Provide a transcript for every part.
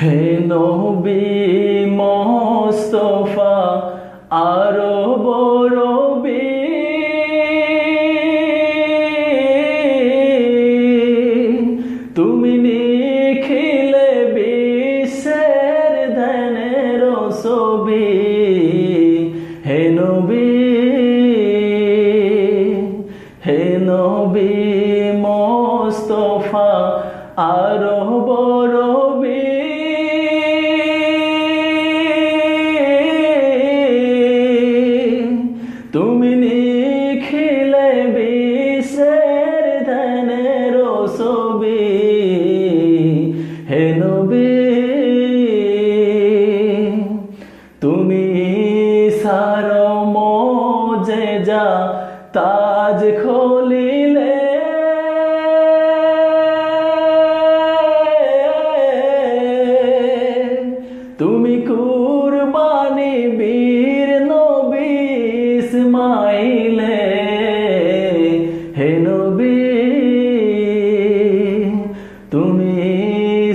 হে নবী, মোস্তফা, আরও বড়বি তুমি নিখিলে বিশ্বের ধ্যানের ছবি। হে নবী হে নবী, মোস্তফা, আরও বড়বি তুমি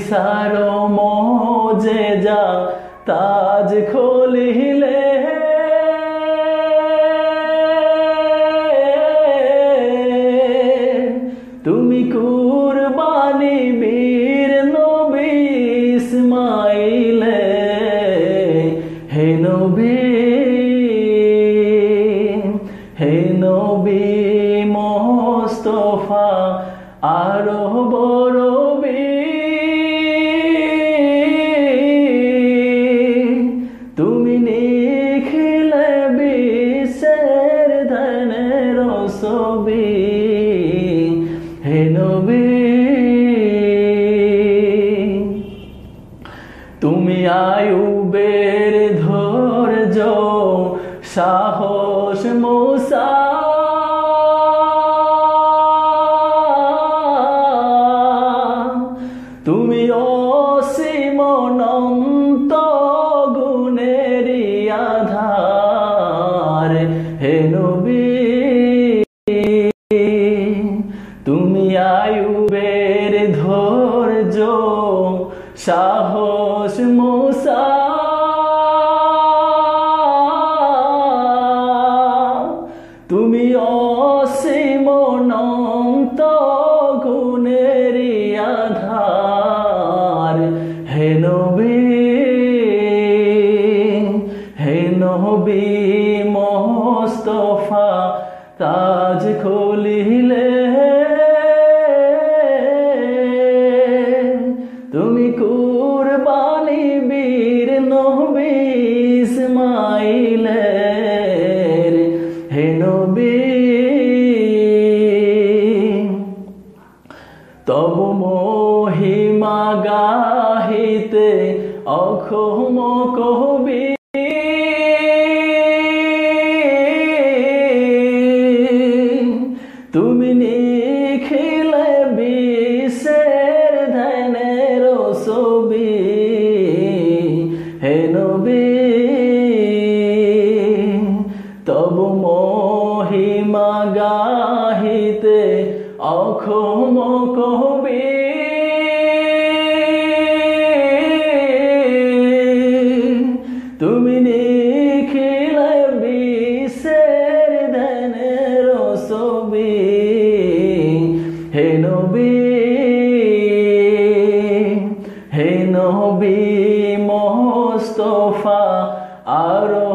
সার মজে যা তাজ খলিলে। তুমি কুরবানি বীর নবী ইসমাইলে, হে নবী হে নবী মোস্তফা আরও বড়বি ছবি হে নবী তুমি আয়ুবের ধৈর্য সাহস মোসা সাহস মোসা। তুমি অসীম অনন্ত গুণেরই আধার। হে নবী হে নবী মোস্তফা তাজ খুলিলে কুরবানি বীর নবী ইসমাইলের হে নবী। তব মহিমা গাহিতে অখম কবি তব মহিমা গাহিতে অক্ষম কবি। তুমি নিখিলে বিশ্বের ধ্যানের ছবি হে নবী হে নবী মোস্তফা আরও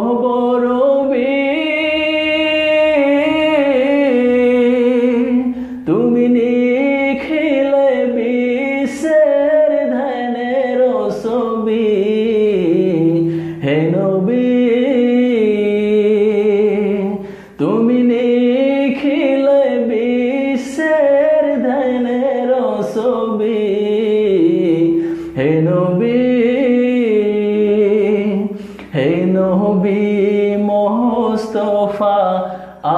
নিখিলে বিশ্বের ধ্যানের ছবি। হে নবী হে নবী, মোস্তফা,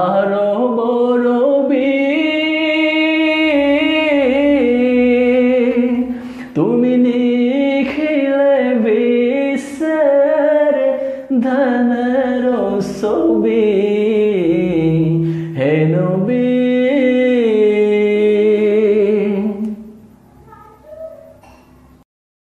আরও বড়বি তুমি নিখিলে বিশ্বের ধনের ছবি। Hey, no be.